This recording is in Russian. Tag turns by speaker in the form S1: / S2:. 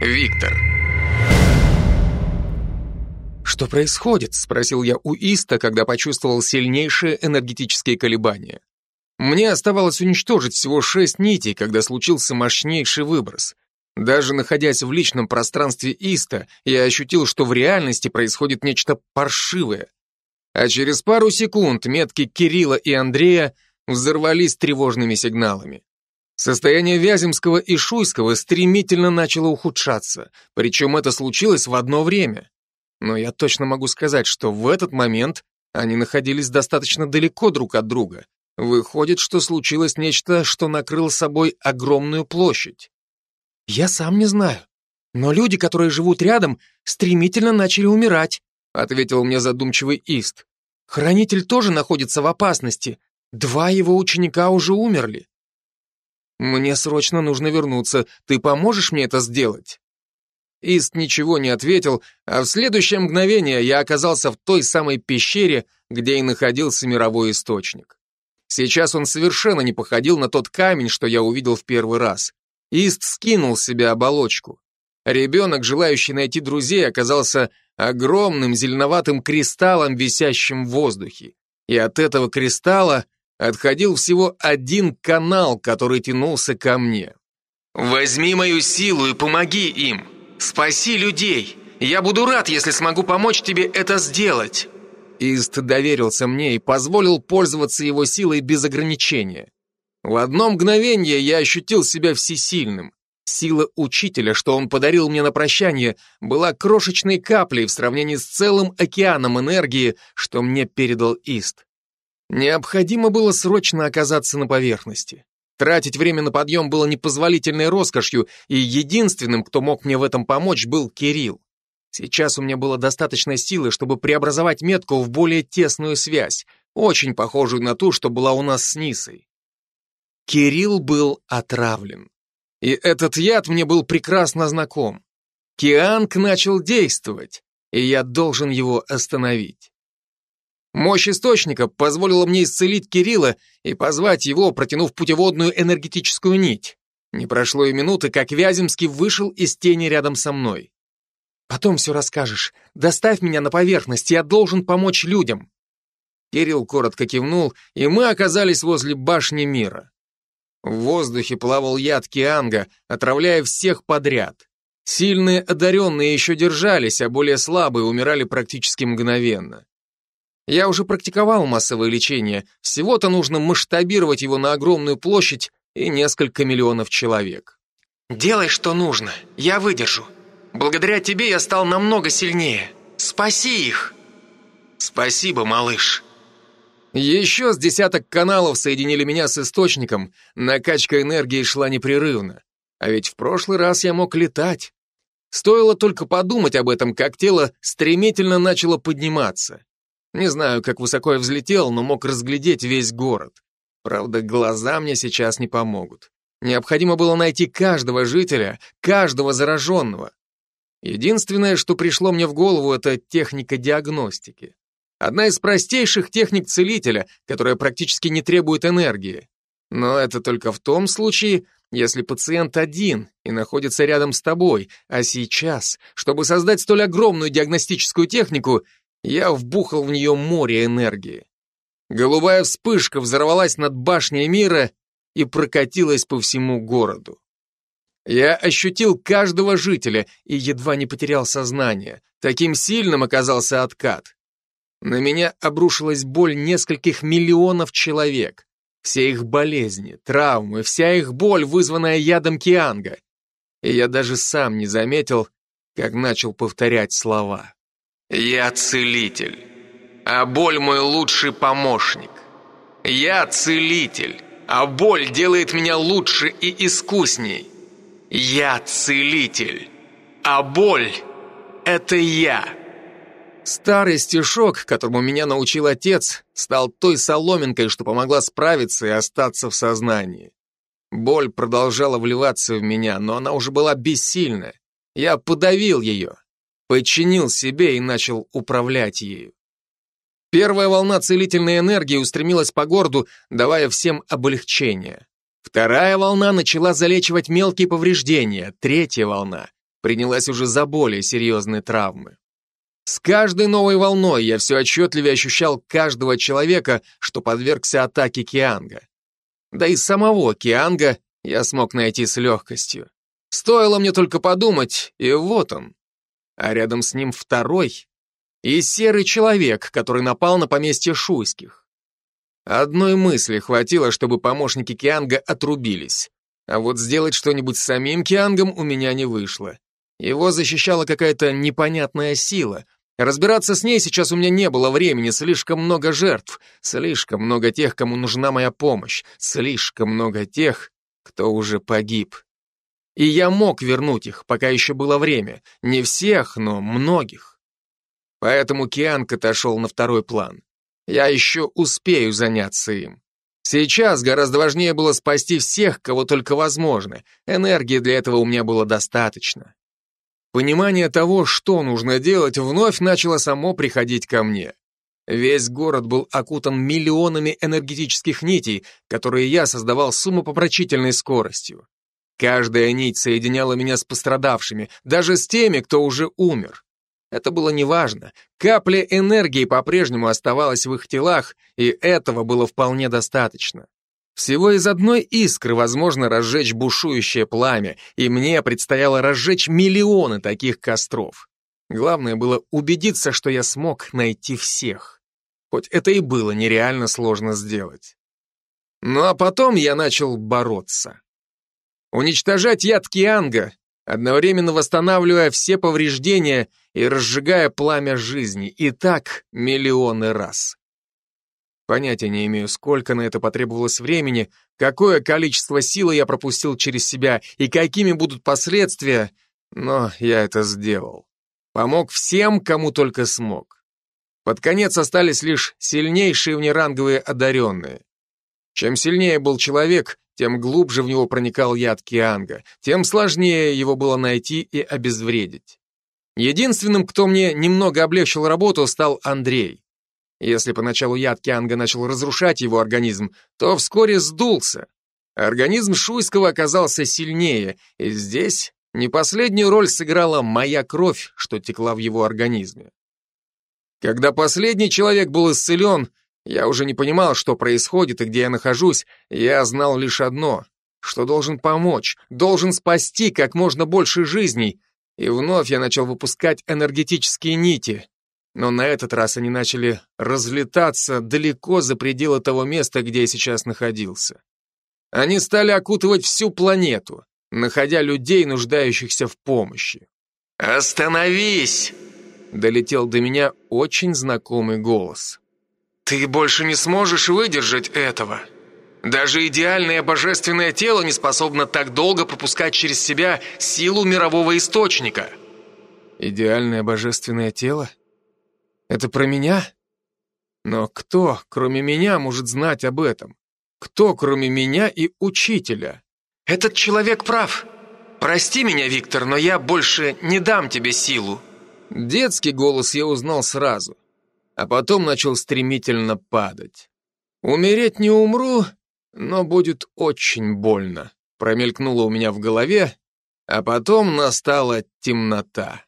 S1: Виктор.
S2: «Что происходит?» — спросил я у Иста, когда почувствовал сильнейшие энергетические колебания. Мне оставалось уничтожить всего шесть нитей, когда случился мощнейший выброс. Даже находясь в личном пространстве Иста, я ощутил, что в реальности происходит нечто паршивое. А через пару секунд метки Кирилла и Андрея взорвались тревожными сигналами. Состояние Вяземского и Шуйского стремительно начало ухудшаться, причем это случилось в одно время. Но я точно могу сказать, что в этот момент они находились достаточно далеко друг от друга. Выходит, что случилось нечто, что накрыло собой огромную площадь. Я сам не знаю. Но люди, которые живут рядом, стремительно начали умирать, ответил мне задумчивый Ист. Хранитель тоже находится в опасности. Два его ученика уже умерли. «Мне срочно нужно вернуться. Ты поможешь мне это сделать?» Ист ничего не ответил, а в следующее мгновение я оказался в той самой пещере, где и находился мировой источник. Сейчас он совершенно не походил на тот камень, что я увидел в первый раз. Ист скинул с себя оболочку. Ребенок, желающий найти друзей, оказался огромным зеленоватым кристаллом, висящим в воздухе. И от этого кристалла отходил всего один канал, который тянулся ко мне.
S1: «Возьми мою силу и помоги им! Спаси людей! Я буду рад, если смогу помочь тебе это сделать!»
S2: Ист доверился мне и позволил пользоваться его силой без ограничения. В одно мгновение я ощутил себя всесильным. Сила учителя, что он подарил мне на прощание, была крошечной каплей в сравнении с целым океаном энергии, что мне передал Ист. Необходимо было срочно оказаться на поверхности. Тратить время на подъем было непозволительной роскошью, и единственным, кто мог мне в этом помочь, был Кирилл. Сейчас у меня было достаточно силы, чтобы преобразовать метку в более тесную связь, очень похожую на ту, что была у нас с Нисой. Кирилл был отравлен. И этот яд мне был прекрасно знаком. Кианг начал действовать, и я должен его остановить. Мощь источника позволила мне исцелить Кирилла и позвать его, протянув путеводную энергетическую нить. Не прошло и минуты, как Вяземский вышел из тени рядом со мной. «Потом все расскажешь. Доставь меня на поверхность, я должен помочь людям». Кирилл коротко кивнул, и мы оказались возле башни мира. В воздухе плавал яд Кианга, отравляя всех подряд. Сильные одаренные еще держались, а более слабые умирали практически мгновенно. Я уже практиковал массовое лечение, всего-то нужно масштабировать его на огромную площадь и несколько миллионов человек.
S1: «Делай, что нужно, я выдержу. Благодаря тебе я стал намного сильнее. Спаси их!» «Спасибо, малыш!»
S2: Еще с десяток каналов соединили меня с источником, накачка энергии шла непрерывно. А ведь в прошлый раз я мог летать. Стоило только подумать об этом, как тело стремительно начало подниматься. Не знаю, как высоко я взлетел, но мог разглядеть весь город. Правда, глаза мне сейчас не помогут. Необходимо было найти каждого жителя, каждого зараженного. Единственное, что пришло мне в голову, это техника диагностики. Одна из простейших техник целителя, которая практически не требует энергии. Но это только в том случае, если пациент один и находится рядом с тобой, а сейчас, чтобы создать столь огромную диагностическую технику, я вбухал в нее море энергии. Голубая вспышка взорвалась над башней мира и прокатилась по всему городу. Я ощутил каждого жителя и едва не потерял сознание. Таким сильным оказался откат. На меня обрушилась боль нескольких миллионов человек. Все их болезни, травмы, вся их боль, вызванная ядом Кианга. И я даже сам не заметил, как начал повторять слова.
S1: Я целитель, а боль мой лучший помощник. Я целитель, а боль делает меня лучше и искусней. Я целитель, а боль — это я.
S2: Старый стишок, которому меня научил отец, стал той соломинкой, что помогла справиться и остаться в сознании. Боль продолжала вливаться в меня, но она уже была бессильна. Я подавил ее, подчинил себе и начал управлять ею. Первая волна целительной энергии устремилась по городу, давая всем облегчение. Вторая волна начала залечивать мелкие повреждения, третья волна принялась уже за более серьезные травмы. С каждой новой волной я все отчетливее ощущал каждого человека, что подвергся атаке Кианга. Да и самого Кианга я смог найти с легкостью. Стоило мне только подумать, и вот он. А рядом с ним второй и серый человек, который напал на поместье Шуйских. Одной мысли хватило, чтобы помощники Кианга отрубились. А вот сделать что-нибудь с самим Киангом у меня не вышло. Его защищала какая-то непонятная сила. Разбираться с ней сейчас у меня не было времени, слишком много жертв, слишком много тех, кому нужна моя помощь, слишком много тех, кто уже погиб. И я мог вернуть их, пока еще было время. Не всех, но многих. Поэтому Кианг отошел на второй план. Я еще успею заняться им. Сейчас гораздо важнее было спасти всех, кого только возможно. Энергии для этого у меня было достаточно. Понимание того, что нужно делать, вновь начало само приходить ко мне. Весь город был окутан миллионами энергетических нитей, которые я создавал с умопопрочительной скоростью. Каждая нить соединяла меня с пострадавшими, даже с теми, кто уже умер. Это было неважно. Капля энергии по-прежнему оставалась в их телах, и этого было вполне достаточно. Всего из одной искры возможно разжечь бушующее пламя, и мне предстояло разжечь миллионы таких костров. Главное было убедиться, что я смог найти всех. Хоть это и было нереально сложно сделать. Ну а потом я начал бороться. Уничтожать яд Кианга, одновременно восстанавливая все повреждения и разжигая пламя жизни, и так миллионы раз. Понятия не имею, сколько на это потребовалось времени, какое количество силы я пропустил через себя и какими будут последствия, но я это сделал. Помог всем, кому только смог. Под конец остались лишь сильнейшие внеранговые одаренные. Чем сильнее был человек, тем глубже в него проникал яд Кианга, тем сложнее его было найти и обезвредить. Единственным, кто мне немного облегчил работу, стал Андрей. Если поначалу яд Кианга начал разрушать его организм, то вскоре сдулся. Организм Шуйского оказался сильнее, и здесь не последнюю роль сыграла моя кровь, что текла в его организме. Когда последний человек был исцелен, я уже не понимал, что происходит и где я нахожусь, я знал лишь одно, что должен помочь, должен спасти как можно больше жизней, и вновь я начал выпускать энергетические нити. Но на этот раз они начали разлетаться далеко за пределы того места, где я сейчас находился. Они стали окутывать всю планету, находя людей, нуждающихся в помощи.
S1: «Остановись!» — долетел до меня очень знакомый голос. «Ты больше не сможешь выдержать этого!» Даже идеальное божественное тело не способно так долго пропускать через себя силу мирового источника.
S2: Идеальное божественное тело? Это про меня? Но кто, кроме меня, может знать об этом? Кто, кроме меня и учителя?
S1: Этот человек прав. Прости меня, Виктор, но я больше не дам тебе силу.
S2: Детский голос я узнал сразу, а потом начал стремительно падать. Умереть не умру, но будет очень больно, промелькнуло у меня в голове, а потом настала темнота.